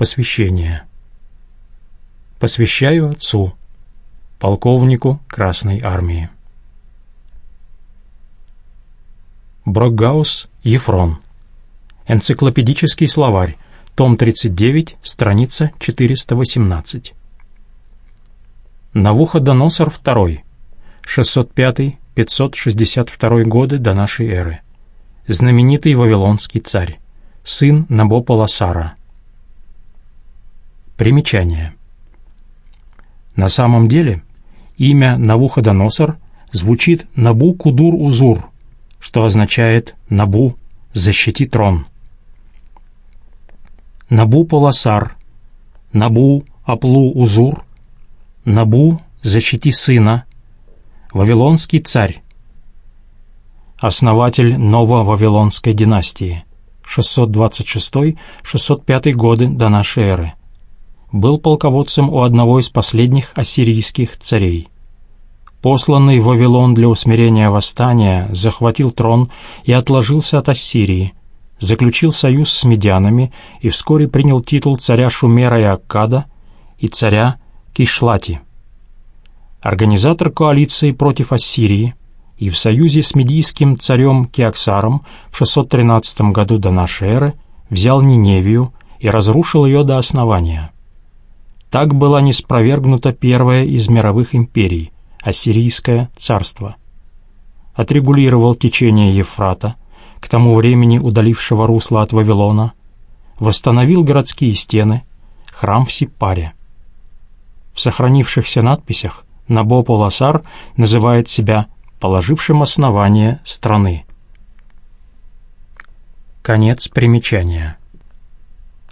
Посвящение. Посвящаю Отцу, полковнику Красной Армии. Брокгаус Ефрон. Энциклопедический словарь. Том 39, страница 418. Навуходоносор II. 605-562 годы до нашей эры. Знаменитый вавилонский царь. Сын Набополосара. Примечание. На самом деле, имя Навуходоносор звучит Набу-Кудур-Узур, что означает «Набу, защити трон». Набу-Полосар, Набу-Аплу-Узур, Набу, защити сына, Вавилонский царь, основатель Ново-Вавилонской династии, 626-605 годы до нашей эры был полководцем у одного из последних ассирийских царей. Посланный в Вавилон для усмирения восстания, захватил трон и отложился от Ассирии, заключил союз с медианами и вскоре принял титул царя Шумера и Аккада и царя Кишлати. Организатор коалиции против Ассирии и в союзе с медийским царем Киаксаром в 613 году до нашей эры взял Ниневию и разрушил ее до основания. Так была неспровергнута первая из мировых империй – Ассирийское царство. Отрегулировал течение Ефрата, к тому времени удалившего русло от Вавилона, восстановил городские стены, храм в Сипаре. В сохранившихся надписях Набопол-Асар называет себя положившим основание страны. Конец примечания.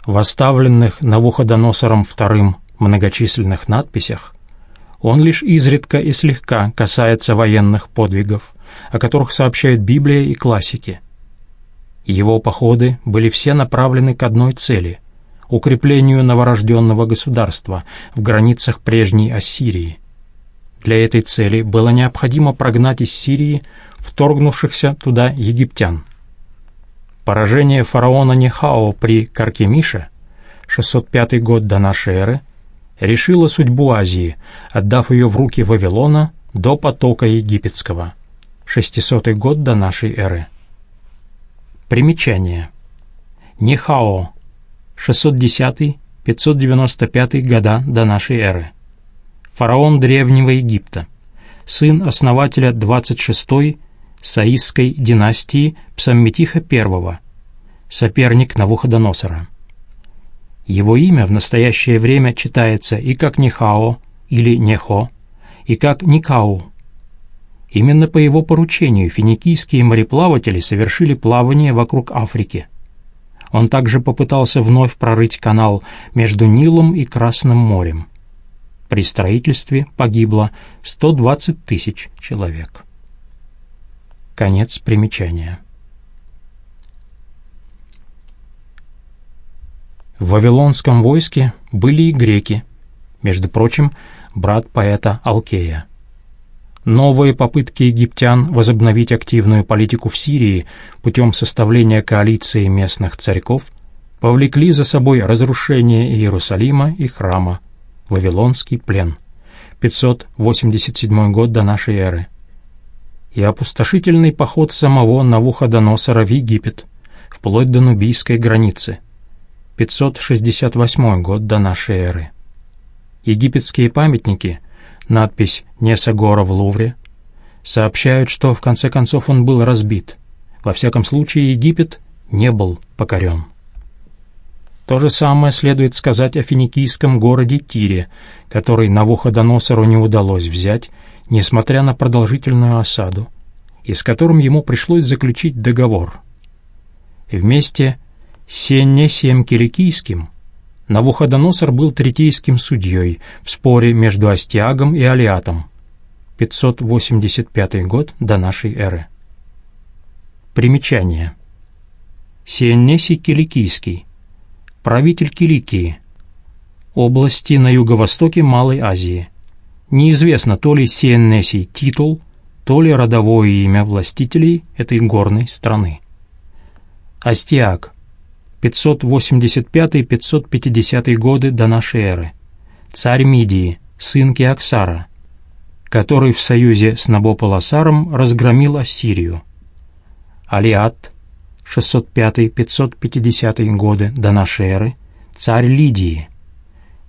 В оставленных Навуходоносором II многочисленных надписях, он лишь изредка и слегка касается военных подвигов, о которых сообщают Библия и классики. Его походы были все направлены к одной цели — укреплению новорожденного государства в границах прежней Ассирии. Для этой цели было необходимо прогнать из Сирии вторгнувшихся туда египтян. Поражение фараона Нехао при Каркемише, 605 год до нашей эры, решила судьбу Азии, отдав ее в руки Вавилона до потока египетского, 600 год до нашей эры. Примечание. Нехао, 610-595 года до нашей эры. Фараон Древнего Египта, сын основателя 26-й Саисской династии Псамметиха I, соперник Навуходоносора. Его имя в настоящее время читается и как Нихао или Нехо, и как Никау. Именно по его поручению финикийские мореплаватели совершили плавание вокруг Африки. Он также попытался вновь прорыть канал между Нилом и Красным морем. При строительстве погибло 120 тысяч человек. Конец примечания. В вавилонском войске были и греки, между прочим, брат поэта Алкея. Новые попытки египтян возобновить активную политику в Сирии путем составления коалиции местных царьков повлекли за собой разрушение Иерусалима и храма, Вавилонский плен, 587 год до нашей эры, и опустошительный поход самого Навуходоносора в Египет, вплоть до Нубийской границы – 568 год до нашей эры. Египетские памятники, надпись «Несагора в Лувре», сообщают, что в конце концов он был разбит. Во всяком случае, Египет не был покорен. То же самое следует сказать о финикийском городе Тире, который Навуходоносору не удалось взять, несмотря на продолжительную осаду, и с которым ему пришлось заключить договор. Вместе Сеннесием Киликийским Навуходоносор был третейским судьей в споре между Астиагом и Алиатом, 585 год до нашей эры. Примечание. Сиеннесий Киликийский, правитель Киликии, области на юго-востоке Малой Азии. Неизвестно, то ли Сиеннесий титул, то ли родовое имя властителей этой горной страны. Астиаг – 585-550 годы до нашей эры. Царь Мидии, сын Кеоксара, который в союзе с Набополосаром разгромил Ассирию. Алиат, 605-550 годы до нашей эры, царь Лидии.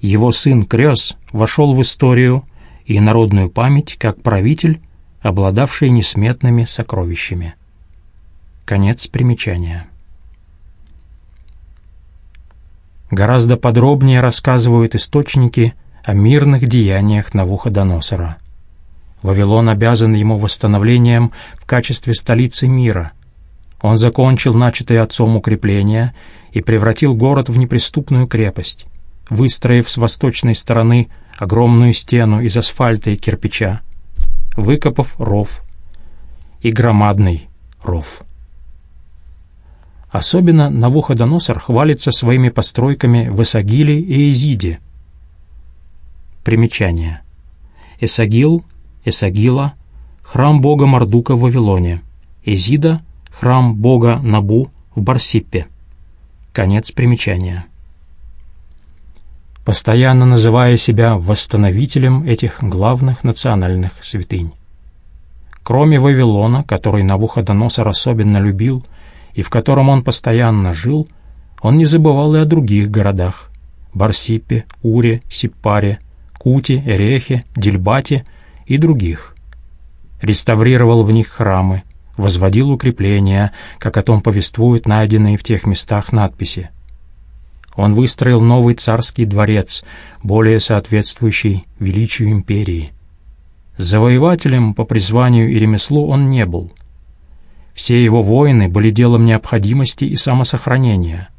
Его сын Крёс вошел в историю и народную память как правитель, обладавший несметными сокровищами. Конец примечания. Гораздо подробнее рассказывают источники о мирных деяниях Навуходоносора. Вавилон обязан ему восстановлением в качестве столицы мира. Он закончил начатое отцом укрепления и превратил город в неприступную крепость, выстроив с восточной стороны огромную стену из асфальта и кирпича, выкопав ров и громадный ров. Особенно Навуходоносор хвалится своими постройками в Эсагиле и Изиде. Примечание. Эсагил, Эсагила — храм бога Мардука в Вавилоне. Изида — храм бога Набу в Барсиппе. Конец примечания. Постоянно называя себя восстановителем этих главных национальных святынь. Кроме Вавилона, который Навуходоносор особенно любил — и в котором он постоянно жил, он не забывал и о других городах – Барсипе, Уре, Сиппаре, Куте, Эрехе, Дельбате и других. Реставрировал в них храмы, возводил укрепления, как о том повествуют найденные в тех местах надписи. Он выстроил новый царский дворец, более соответствующий величию империи. Завоевателем по призванию и ремеслу он не был – все его воины были делом необходимости и самосохранения.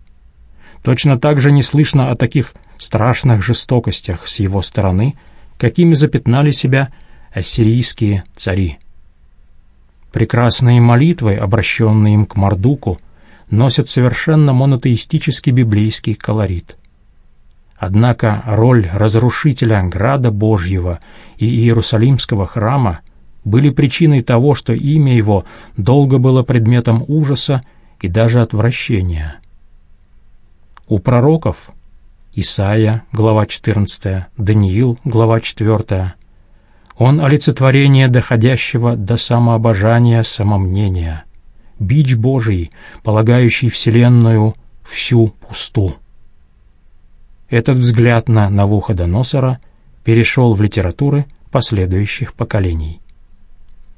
Точно так же не слышно о таких страшных жестокостях с его стороны, какими запятнали себя ассирийские цари. Прекрасные молитвы, обращенные им к Мардуку, носят совершенно монотеистический библейский колорит. Однако роль разрушителя Града Божьего и Иерусалимского храма были причиной того, что имя его долго было предметом ужаса и даже отвращения. У пророков Исаия, глава 14, Даниил, глава 4, он олицетворение доходящего до самообожания самомнения, бич Божий, полагающий Вселенную всю пусту. Этот взгляд на Навуходоносора перешел в литературы последующих поколений.